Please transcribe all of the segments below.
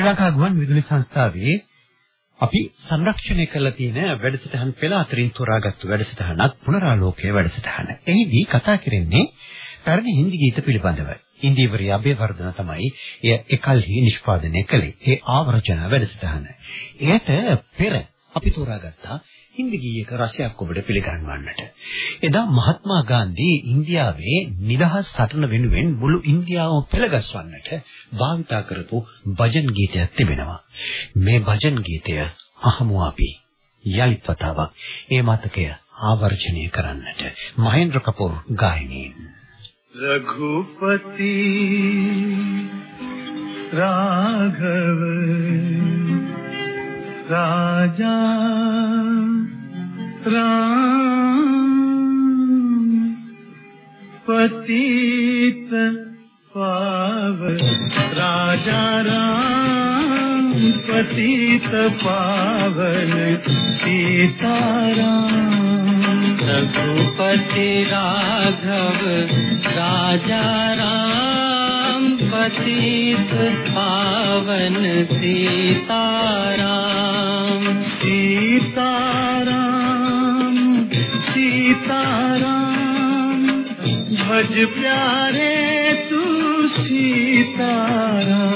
ශ්‍රී ලංකා ගුවන් විදුලි සංස්ථාවේ අපි සංරක්ෂණය කරලා තියෙන වැඩසටහන් පෙළ අතරින් තෝරාගත්තු වැඩසටහනක් පුනරාලෝකයේ වැඩසටහන. එහිදී කතා කරන්නේ පැරණි හින්දි ගීත පිළිබඳව. ඉන්දිවරිය අබේවර්ධන තමයි එය එකල්හි නිෂ්පාදනය කළේ. ඒ ආවර්ජන වැඩසටහන. එයට පෙර අපි තෝරාගත්තා හින්දි ගීයක රසයක් ඔබට පිළිගන්වන්නට. එදා මහත්මා ගාන්ධී ඉන්දියාවේ නිදහස් සටන වෙනුවෙන් මුළු ඉන්දියාවම පෙළගස්වන්නට භාවිතා කරපු භජන් ගීතයක් තිබෙනවා. මේ භජන් ගීතය අහමු අපි. යලිත් වතාවක් ඒ මතකය ආවර්ජනය කරන්නට මහේන්ද්‍ර කපූර් ගායනයෙන් रघुपति राघव राजा। राम। पतित पावन राजा राम। पतित पावन। सीताराम रघुपति राघव राजा राम پتیت پاون سیتارام سیتارام سیتارام بج پیارے تو سیتارام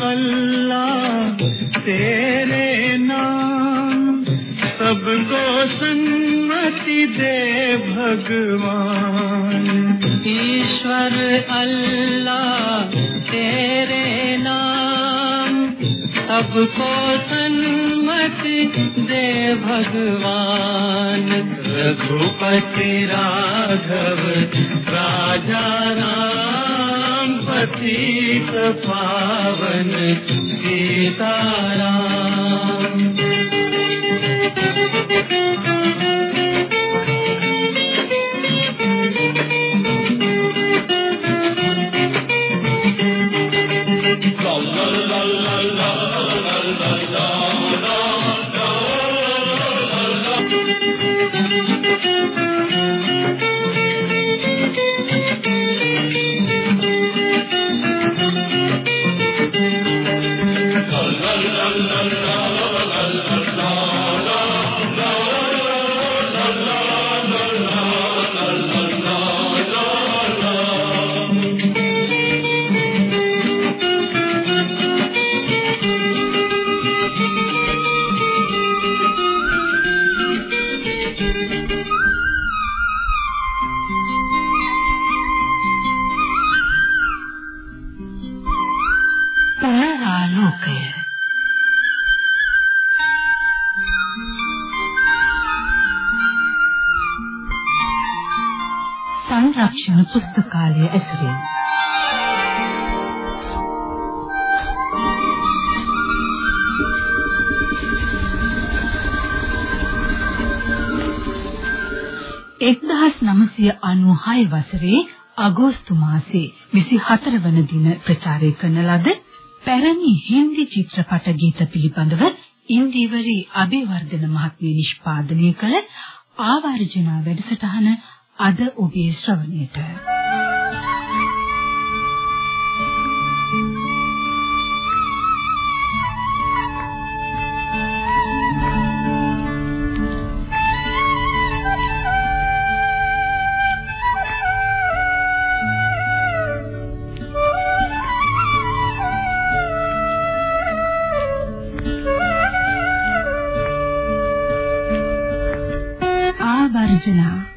اللہ تیرے نام سب کو سنتی دے بھگوان۔ ایشور اللہ تیرے نام سب کو سنمتی دے بھگوان۔ رگھوپتی راگو راجا رام۔ पतित पावन सीताराम සංරක්ෂණ පුස්තකාලය ඇසුරින් එක්දහස් නමසය අනු හය වසරේ අගෝස්තු මාසේ විසි හතර වන දින ප්‍රචාරය කරන ලද පැරණි හින්දි චිත්‍රපට ගීත පිළිබඳව ඉන්දිවරි අබේවර්ධන මහත්මිය නිෂ්පාදනය කළ ආවර්ජන වැඩසටහන අද ඔබේ ශ්‍රවණයට. ආවර්ජනා.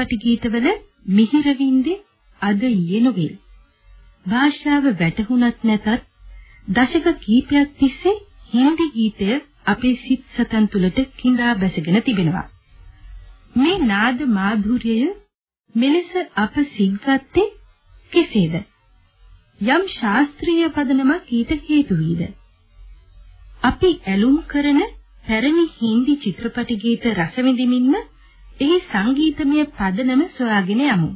චිත්‍රපට ගීතවල මිහිර වින්දේ අද ඊයේ නොවේ. භාෂාව වැටහුණත් නැතත් දශක කීපයක් තිස්සේ හින්දි ගීතය අපේ සිත් සතන් තුළට කිඳා බැසගෙන තිබෙනවා. මේ නාද මාධුර්යය මෙලෙස අප සිග්ගත්තේ කෙසේද? යම් ශාස්ත්‍රීය පදනමක් ඊට හේතු වීද? අපි ඇලුම් කරන පැරණි හින්දි චිත්‍රපට ගීත රස විඳින්මින්ම එහි සංගීතමය පදනම සොයාගෙන යමු.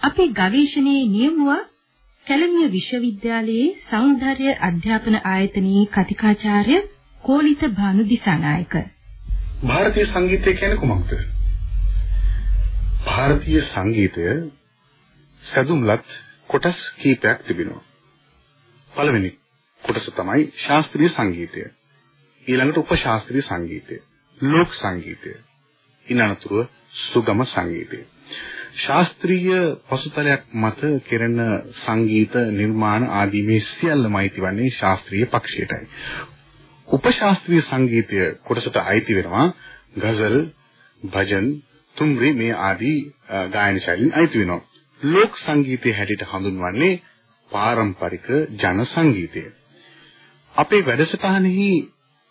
අපේ ගවේෂණයේ නියමුවා කැලණිය විශ්වවිද්‍යාලයේ සෞන්දර්ය අධ්‍යාපන ආයතනයේ කතිකාචාර්ය කෝලිත භානු දිසානායක. ಭಾರತೀಯ සංගීතය කියන්නේ කුමක්ද? ಭಾರತೀಯ සංගීතය සදුම්ලත් කොටස් කීපයක් තිබෙනවා. පළවෙනි කොටස තමයි ශාස්ත්‍රීය සංගීතය. ඊළඟට උපශාස්ත්‍රීය සංගීතය, ලෝක සංගීතය. ඊළඟට සුගම සංගීතය. ශාස්ත්‍රීය පසුතලයක් මත කෙරෙන සංගීත නිර්මාණ ආදී මේ සියල්ලම අයිති වන්නේ ශාස්ත්‍රීය පක්ෂයටයි. උපශාස්ත්‍රීය සංගීතය කොටසට අයිති වෙනවා ගසල්, භජන්, තුම්රි මේ ආදී ගායන ශෛලීන් අයිති වෙනවා. ලෝක සංගීතය හැටියට හඳුන්වන්නේ පාරම්පරික ජන සංගීතය. අපේ වැඩසටහනෙහි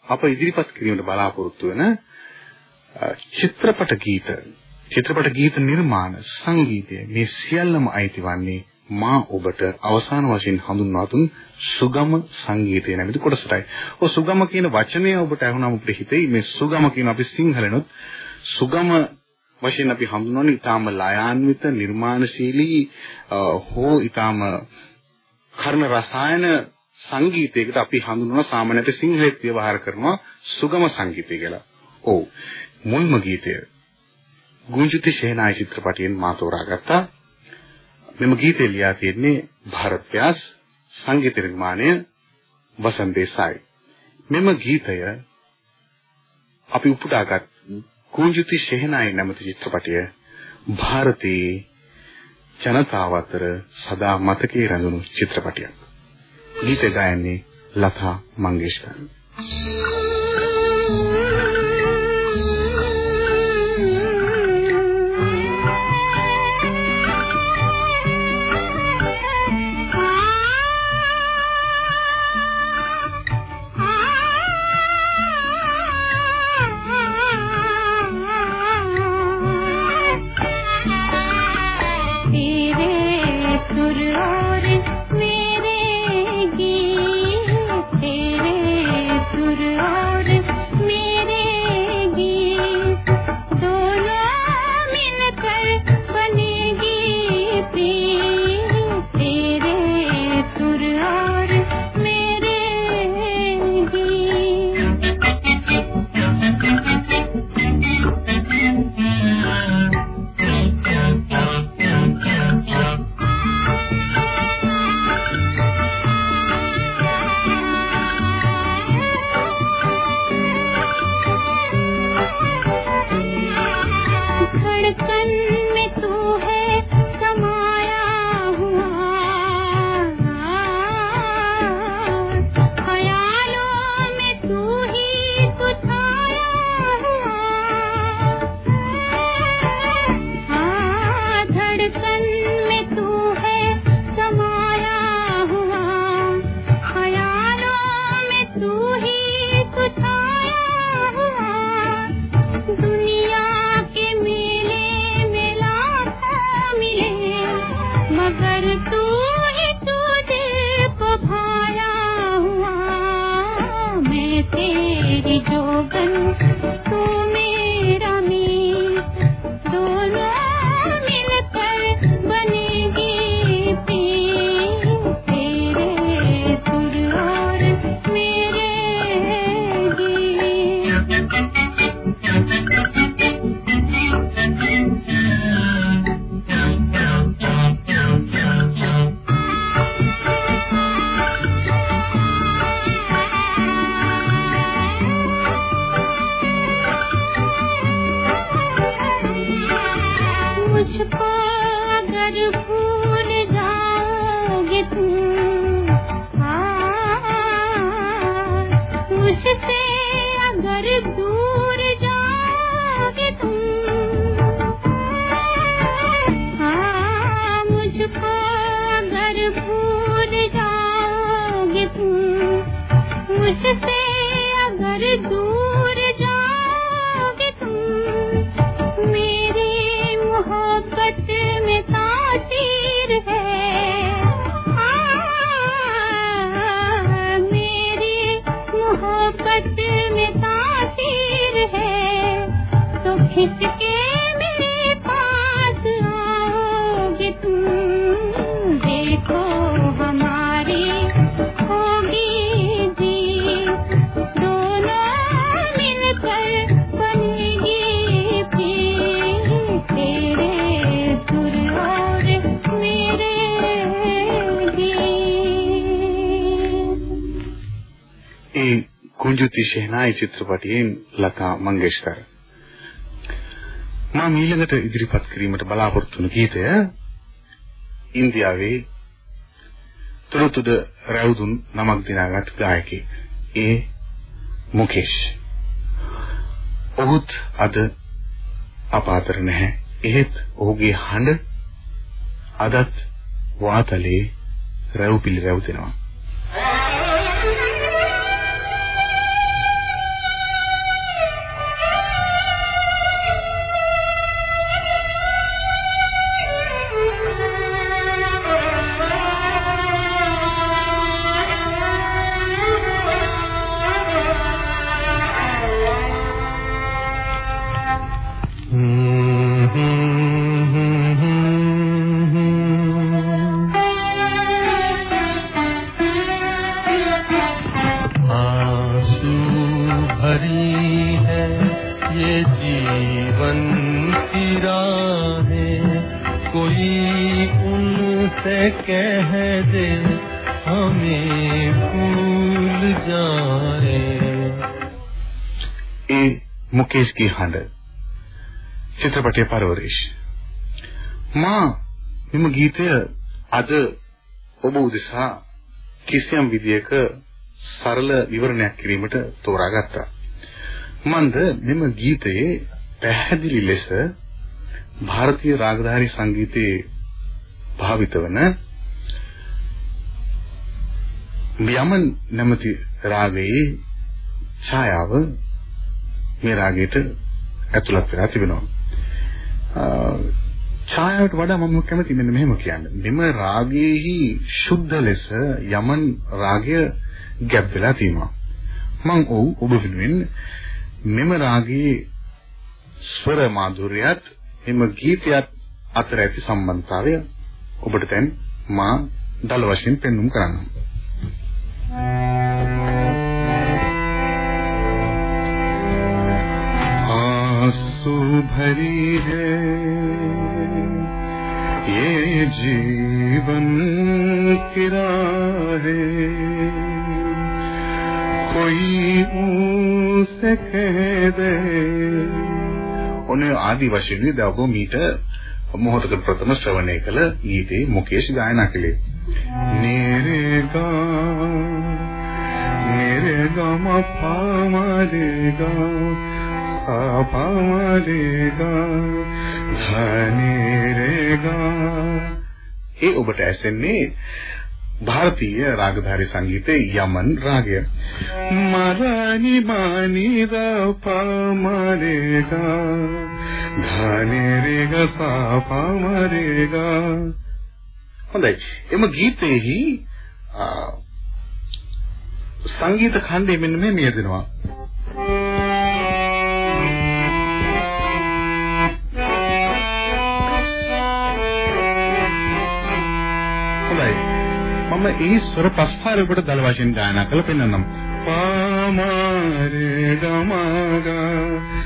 අප ඉදිරිපත් කිරීමට බලාපොරොත්තු වන චිත්‍රපට ගීත චිත්‍රපට ගීත නිර්මාණ සංගීතය මේ සියල්ලම අයිති වන්නේ මා ඔබට අවසාන වශයෙන් හඳුන්වා දුන් සුගම සංගීතය නැමැති කොටසටයි. ඔය සුගම කියන වචනය ඔබට අහුනම අපිට හිතෙයි මේ සුගම කියන අපි සිංහලෙනොත් සුගම වශයෙන් අපි හඳුන්වන්නේ ඊටාම ලයාන්විත නිර්මාණශීලී හෝ ඊටාම කර්ණ රසායන සංගීතයකට අපි හඳුන්වන සාමාන්‍යයෙන් සිංහලෙත් ව්‍යවහාර කරනවා සුගම සංගීතය කියලා. ඔව්. මුල්ම ගීතය ගුංජිත ශේනායි චිත්‍රපටයෙන් මා තෝරාගත්තා. මෙම ගීතය ලියා තියෙන්නේ භාරත් ව්‍යාස් සංගීත නිර්මාණය වසන්ත දේසායි. මෙම ගීතය අපි උපුටාගත් ගුංජිත ශේනායි නැමැති චිත්‍රපටය ಭಾರತයේ ජනතාව අතර සදා මතකයේ රැඳුණු චිත්‍රපටයක්. ගීත ගායන්නේ ලතා මංගেশකර. Thank you. කුංජුති ෂෙහනායි චිත්‍රපටයෙන් ලතා මංගেশකර මම ඊළඟට ඉදිරිපත් කිරීමට බලාපොරොත්තු වන ගීතය ඉන්දියාවේ තුරුතුඩ රැවුදුන් නමක් දිනාගත් ගායකයෙක් ඒ මුකේෂ්. ඔහුත් අද අප අතර නැහැ. එහෙත් ඔහුගේ හඬ අදත් වාතලේ රැව් පිළි රැව් දෙනවා මුකේෂ්ගේ හඬ චිත්‍රපටයේ පරවරිෂ් මා මෙම ගීතය අද ඔබ උදෙසා කිසියම් විදියක සරල විවරණයක් කිරීමට තෝරාගත්තා මන්ද මෙම ගීතයේ පැහැදිලි ලෙස ಭಾರತೀಯ රාගධාරී සංගීතයේ භාවිත වන යමන් නැමැති රාගයේ ඡායාව මේ රාගයට ඇතුළත් වෙලා තිබෙනවා. ඡායාවට වඩා මම කැමති මෙන්න මෙහෙම කියන්නේ. මෙම රාගයේහි සුද්ධ ලෙස යමන් රාගය ගැබ් වෙලා තියෙනවා. මම ඔව් ඔබ වෙනුවෙන් මෙම රාගයේ ස්වර මාධුර්යයත් එම ගීතයත් අතර ඇති සම්බන්ධතාවය ඔබට දැන් මා දල වශයෙන් පෙන්වුම් කරන්නම්. आंसू भरी है ये जीवन की है कोई उसे कह दे ඔන්න ආදි වශයෙන් දවගෝ මීට මොහොතක ප්‍රථම ශ්‍රවණය කළ ගීතේ මුකේෂ් ගායනා කළේ නිරේගා නිරේගා මපාමරේගා පාමරේගා ධනිරේගා ඒ ඔබට ඇසෙන්නේ ಭಾರತೀಯ ರಾಗಧಾರಿ ಸಂಗೀತೆ ಯಮನ್ ರಾಗ ಮರಾನಿ ಮಾನಿ ದ ಪಾಮರೇಗ ಧಾನಿ ರೇಗ ಸಾ ಪಾಮರೇಗ හොඳයි. එම ගීතයේහි සංගීත ඛණ්ඩය මෙන්න මේ නියදෙනවා මම ඒ ස්වර පස්පාර ඔබට දල වශයෙන් ගායනා කරලා පෙන්වන්නම්. පාමාරේ ගමගා මධනිරේ නිරමගමගා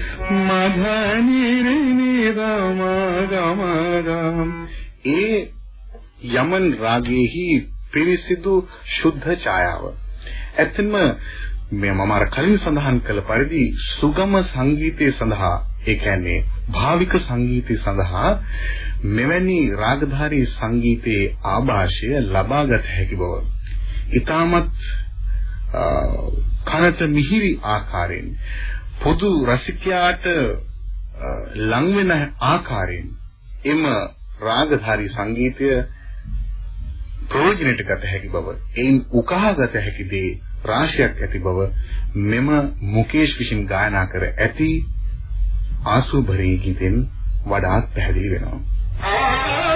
ඒ යමන් රාගයේහි පිරිසිදු ශුද්ධ ඡායාව. ඇත්තම මේ මම අර කලින් සඳහන් කළ පරිදි සුගම සංගීතය සඳහා ඒ කියන්නේ භාවික සංගීතය සඳහා මෙවැනි රාගධාරී සංගීතයේ ආభాෂය ලබාගත හැකි බව. ඊටමත් කනට මිහිරි ආකාරයෙන් පොදු රසිකයාට ලං වෙන ආකාරයෙන් එම රාගධාරී සංගීතය ප්‍රයෝජනයට ගත හැකි බව එයින් උකහාගත හැකි දේ රාශියක් ඇති බව මෙම මුකේෂ් විසින් ගායනා කර ඇති ආසුභරී ගීතෙන් වඩාත් පැහැදිලි වෙනවා.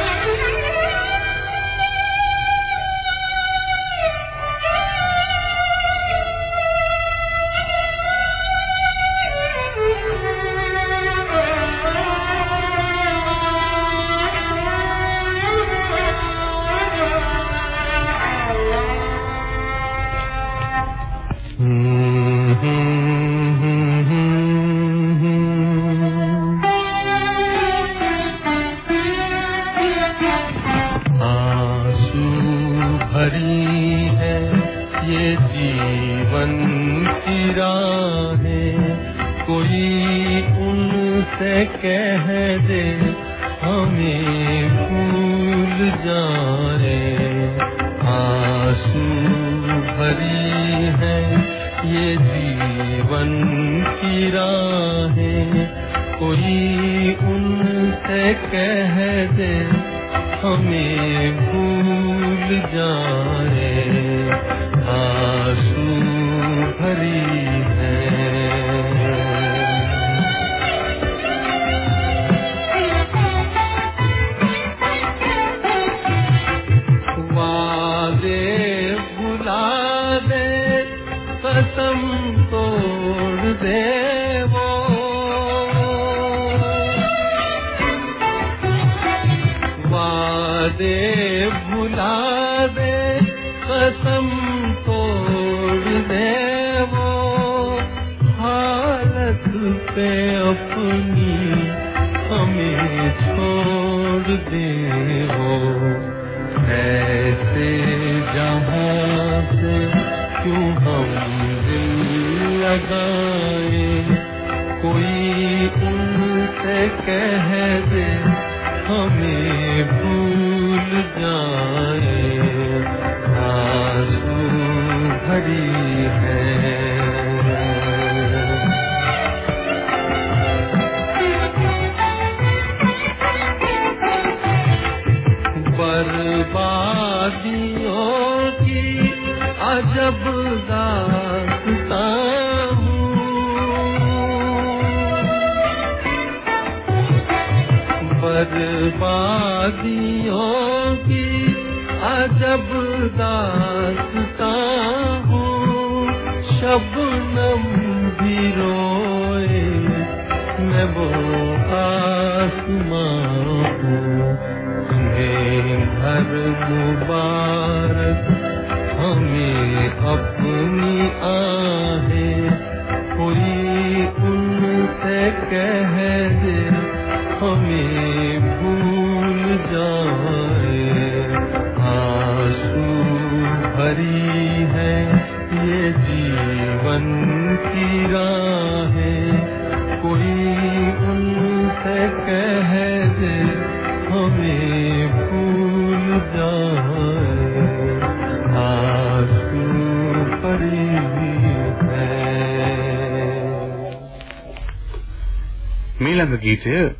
ඊළඟ ගීතය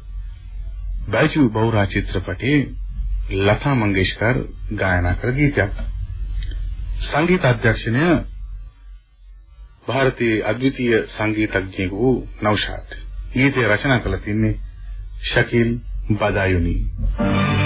බයිජු බෞරා චිත්‍රපටයේ ලතා මංගেশකර් ගායනා කළ ගීතයක්. සංගීත අධ්‍යක්ෂණය ಭಾರತೀಯ අද්විතීය සංගීතඥයෙකු වූ නෞෂාද්. ගීතය රචනා කළ තින්නේ ශකීල් බදායුනි. Thank you.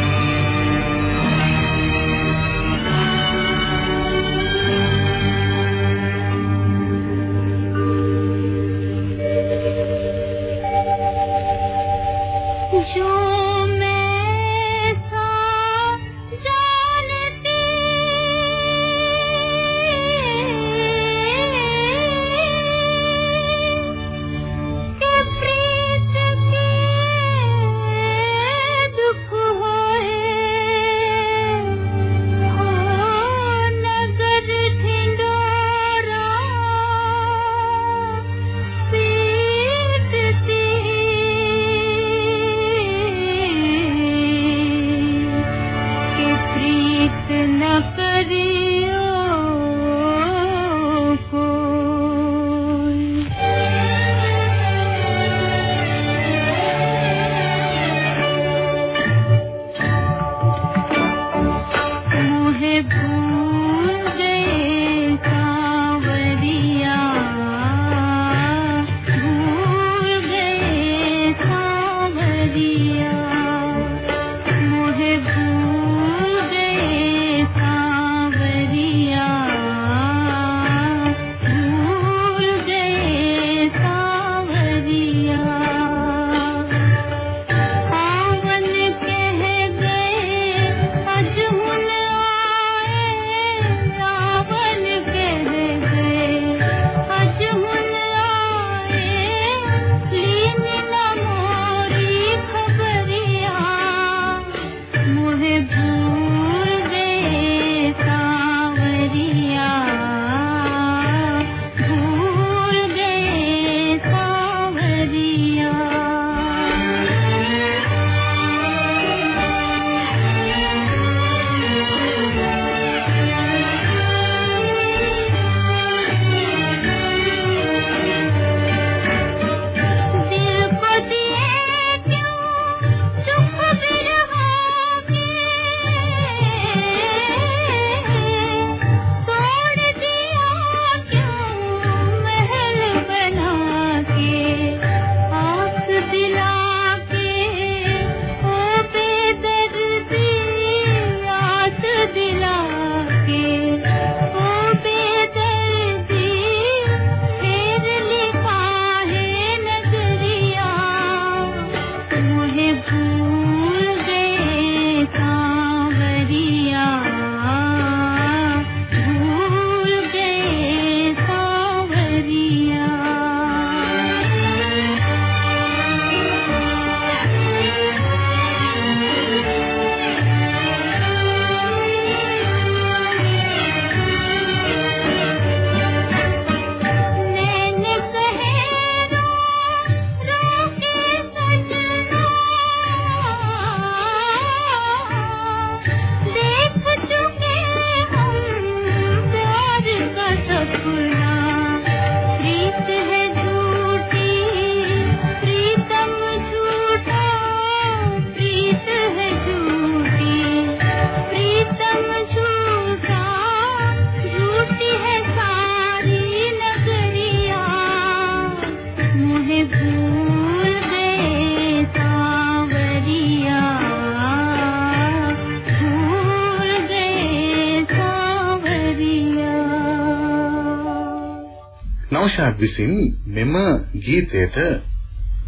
විසින් මෙම ගීතයට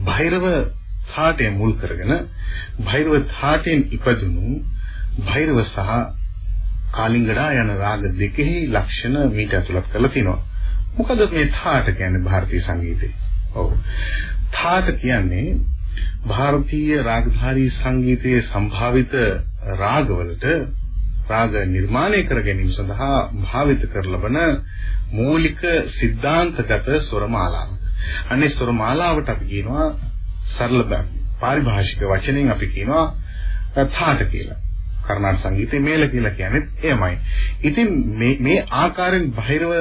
භෛරව ථාටය මුල් කරගෙන භෛරව ථාටෙන් ඉපදුණු භෛරව සහ කාලිංගඩා යන රාග දෙකෙහි ලක්ෂණ මීට ඇතුළත් කරලා තිනවා. මොකද මේ ථාට කියන්නේ ಭಾರತೀಯ සංගීතේ? ඔව්. ථාට කියන්නේ ಭಾರತೀಯ රාගධාරී සංගීතයේ සම්භාවිත රාගවලට රාග නිර්මාණය කර ගැනීම සඳහා භාවිත කර ලබන මූලික સિદ્ધාන්තගත ස්වරමාලාව. අනේ ස්වරමාලාවට අපි කියනවා සරල පාරිභාෂික වචනෙන් අපි කියනවා තාඨ කියලා. කර්ණාට සංගීතයේ මේල කියලා කියන්නේ එමයයි. ඉතින් මේ මේ ආකාරයෙන් බහිරව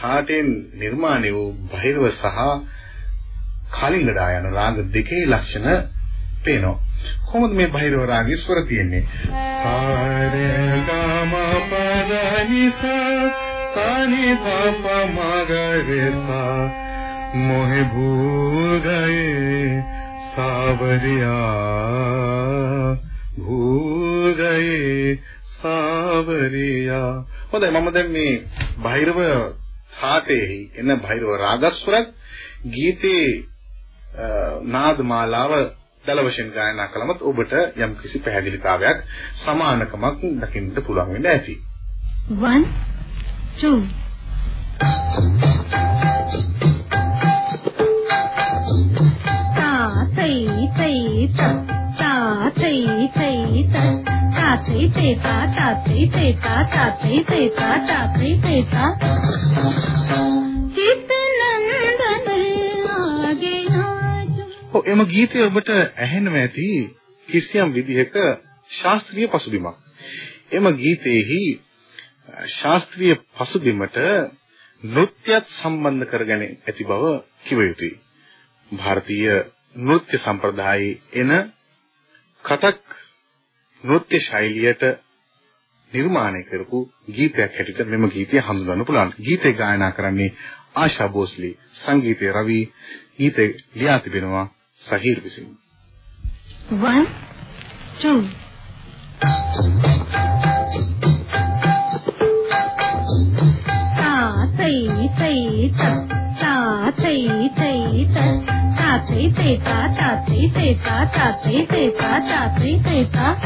තාඨයෙන් නිර්මාණය වූ බහිරව සහ කලින්ගඩා යන රාග දෙකේ ලක්ෂණ පේනවා. කොහොමද මේ බහිරව රාගයේ ස්වර තියෙන්නේ? පාරගම පදනිසා තනි තප මගරසා मोहे भूल गए सावरिया भूल गए सावरिया හොඳයි මම දැන් මේ භෛරව ථාටේහි එන භෛරව රාගස්වරත් ගීතේ නාද මාලාව දල වශයෙන් ගායනා කළමත් ඔබට යම් කිසි පැහැදිලිතාවයක් සමානකමක් දකින්න පුළුවන් වෙන්න ඇති. 1 True. එම ගීතය ඔබට ඇහෙනවා ඇති කිසියම් විදිහක ශාස්ත්‍රීය පසුබිමක්. එම ගීතයේහි ශාස්ත්‍රීය පසුබිමට නෘත්‍යත් සම්බන්ධ කරගෙන ඇති බව කිව යුතුයි. ಭಾರತೀಯ නෘත්‍ය සම්ප්‍රදායේ එන කතක් නෘත්‍ය ශෛලියට නිර්මාණය කරපු ගීතයක් හැටියට මෙම ගීතය හඳුන්වන්න පුළුවන්. ගීතය ගායනා කරන්නේ ආශා භෝස්ලි, සංගීතය රවි, ගීතය ලියා තිබෙනවා සහීර් විසින්. 1 2 炸锤锤的，炸锤锤炸，炸锤锤炸，炸锤锤炸，炸锤锤炸。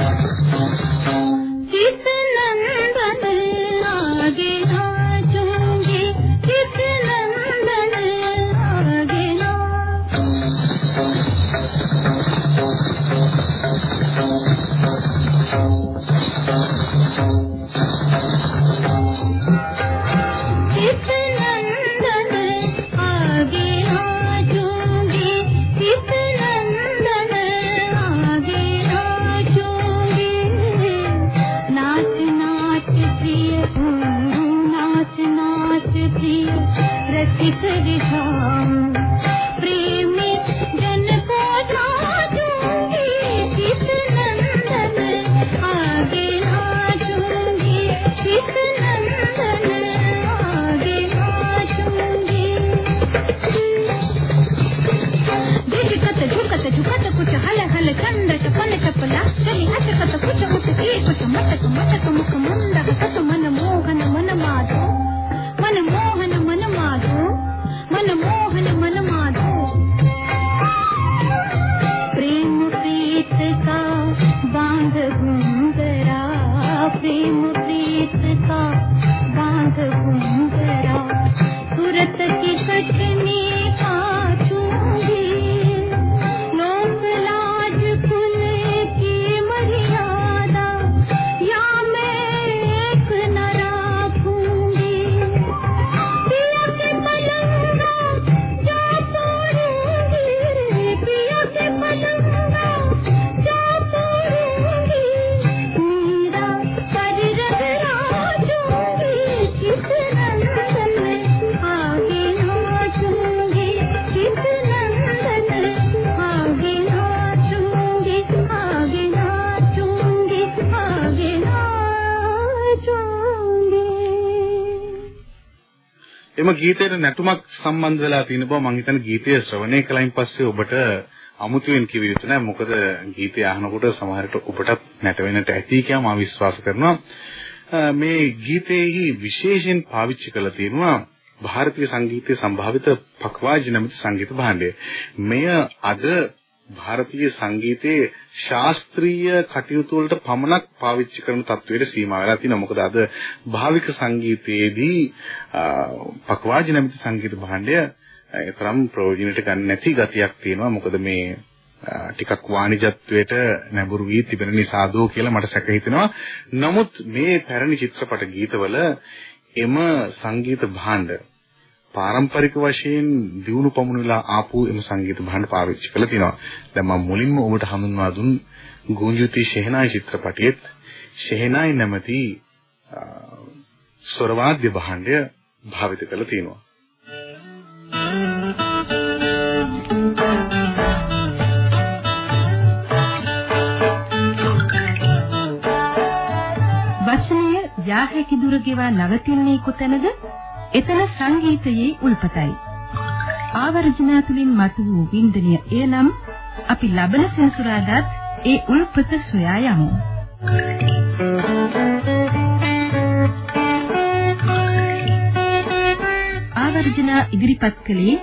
එම ගීතයට නැටුමක් සම්බන්ධ වෙලා තියෙන බව මම හිතන්නේ ගීතය ශ්‍රවණය කළයින් පස්සේ ඔබට අමුතුවෙන් කිව යුතු නැහැ මොකද ගීතය අහනකොට සමහරට ඔබටත් නැටවෙන්නට ඇති කියලා මම විශ්වාස කරනවා මේ ගීතයේහි විශේෂයෙන් පාවිච්චි කරලා තියෙනවා ಭಾರತೀಯ සංගීතයේ සම්භාවිත පක්වාජ් නැමැති සංගීත භාණ්ඩය. මෙය අද ಭಾರತೀಯ සංගීතයේ ශාස්ත්‍රීය කටයුතු වලට පමණක් පාවිච්චි කරන තත්වයට සීමා වෙලා තියෙනවා. මොකද අද භාවික සංගීතයේදී පක්වාජ් නැමැති සංගීත භාණ්ඩය තරම් ප්‍රයෝජනයට ගන්න නැති ගතියක් තියෙනවා. මොකද මේ ටිකක් වාණිජත්වයට නැඹුරු වී තිබෙන නිසාදෝ කියලා මට සැක හිතෙනවා. නමුත් මේ පැරණි චිත්‍රපට ගීතවල එම සංගීත භාණ්ඩ පාරම්පරික වශයෙන් දිනු පමුණුලා ආපු එම සංගීත භාණ්ඩ පාවිච්චි කරලා තිනවා. දැන් මම මුලින්ම ඔබට හඳුන්වා දුන් ගුංජුති ෂෙහනායි චිත්‍රපටයේත් ෂෙහනායි නැමැති ස්වරවාද්‍ය භාණ්ඩය භාවිත කරලා තිනවා. යා හැකි දුර ගෙවා නවතින්නේ කොතැනද? එතන සංගීතයේ උල්පතයි. ආවර්ජනා තුලින් මතු වූ වින්දනය එනම් අපි ලබන සෙන්සුරාදාත් ඒ උල්පත සොයා යමු. ආවර්ජනා ඉදිරිපත් කළේ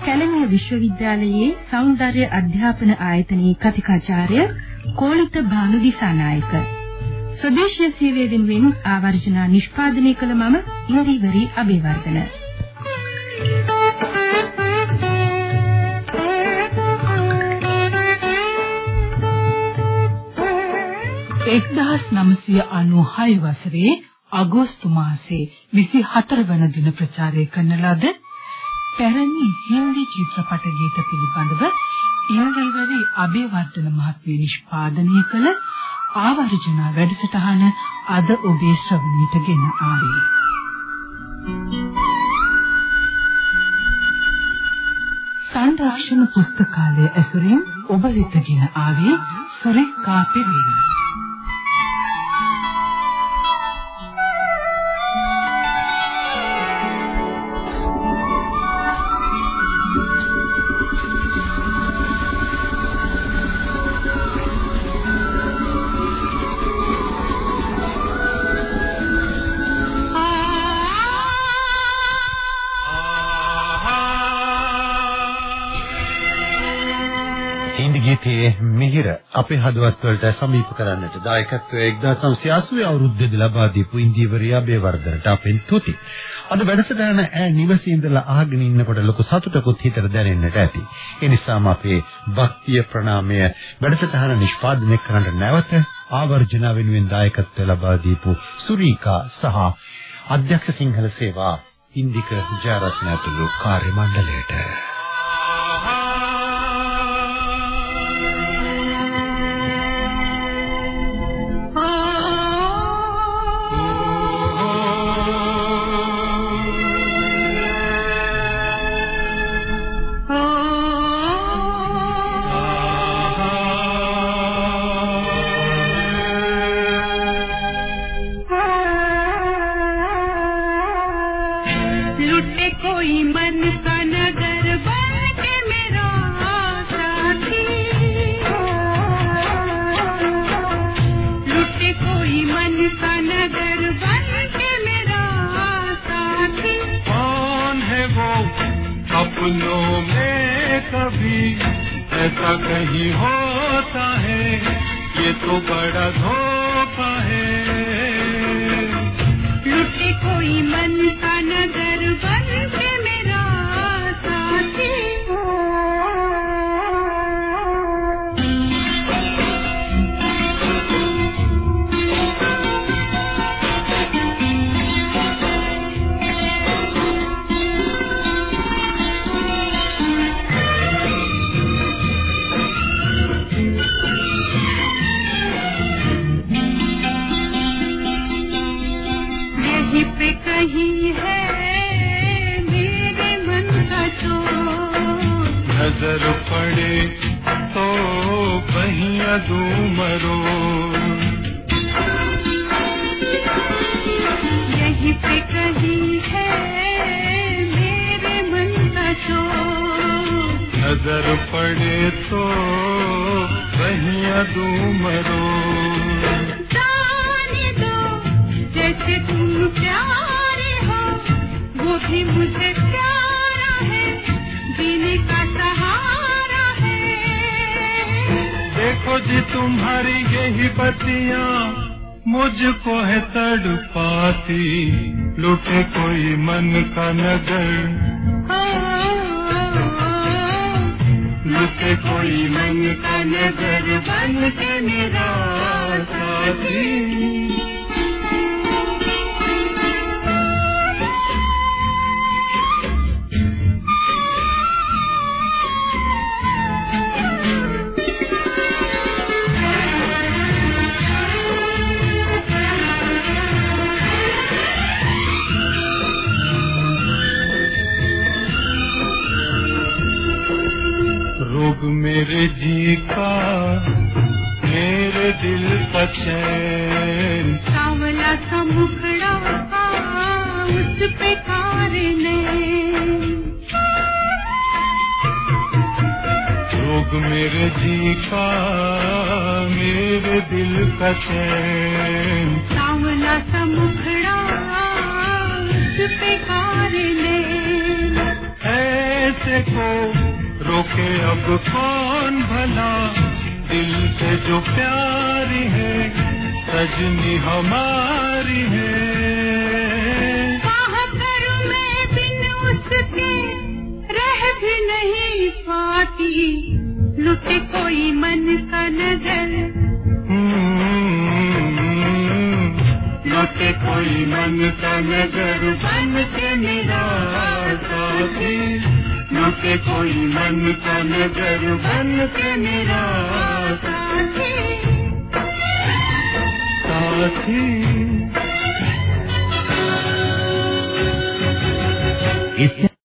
කැලණිය විශ්වවිද්‍යාලයේ සෞන්දර්ය අධ්‍යාපන ආයතනයේ කතිකාචාර්ය කෝලිත භානු දිසානායක ස්වදේශීය සේවය වෙනුවෙන් ආවර්ජනා නිෂ්පාදනය කළ මම ඉන්දිවරි අබේවර්ධන. එක්දහස් නමසය අනු හය වසරේ අගෝස්තු මාසේ විසි හතර වන දින ප්‍රචාරය කරන ලද පැරණි හින්දි චිත්‍රපට ගීත පිළිබඳව ඉන්දිවරි අබේවර්ධන මහත්මිය නිෂ්පාදනය කළ ආවර්ජනා වැඩසටහන අද ඔබේ ශ්‍රවණයට ගෙන ආවේ. සංරක්ෂණ පුස්තකාලය ඇසුරින් ඔබ වෙතගෙන ආවේ සුරේකා පෙරේරා. ගීතයේ මිහිර අපේ හදවත් වලට සමීප කරන්නට දායකත්වයේ 1980 අවුරුද්දේදී ලබා දීපු ඉන්දිවරියා බේවර්ධනට අපෙන් තුති. අද වැඩසටහන ඈ නිවසේ ඉඳලා අහගෙන ඉන්නකොට ලොකු සතුටකුත් හිතට දැනෙන්නට ඇති. ඒ නිසාම අපේ භක්තිය ප්‍රණාමය වැඩසටහන නිෂ්පාදනය කරන්න නැවත ආවර්ජන වෙනුවෙන් දායකත්වය ලබා දීපු සුරීකා සහ අධ්‍යක්ෂ සිංහල සේවා ඉන්දික ජයරත්න ඇතුළු කාර්ය මණ්ඩලයට اپنوں میں کبھی ایسا کہیں ہوتا ہے یہ تو بڑا دھوکا ہے۔ کوئی من کا نظر بن نظر پڑے تو کہیں ادو مرو۔ پہ کہیں میرے نظر پڑے تو کہیں ادو مرو۔ جیسے تم پیارے ہو وہ بھی مجھے پیار روز تمہاری یہی بتیاں مجھ کو ہے تڑ پاتی لوٹے کوئی من کا نگر۔ لوٹے کوئی من کا نگر، بن کے میرا ساتھی میرے جی کا میرے دل کا چین۔ چاولا کا مکڑا اس پہ کار لوگ میرے جی کا میرے دل کا چین۔ چاولا کا مکڑا اس پہ کار ایسے کو کے اب کون بھلا دل سے جو پیاری ہے سجنی ہماری ہے۔ نہیں کوئی من کا نظر۔ لٹ کوئی من کا نظر۔ بن کے میرا کے کوئی من کا نظر بن کے میرا ساتھی۔ اس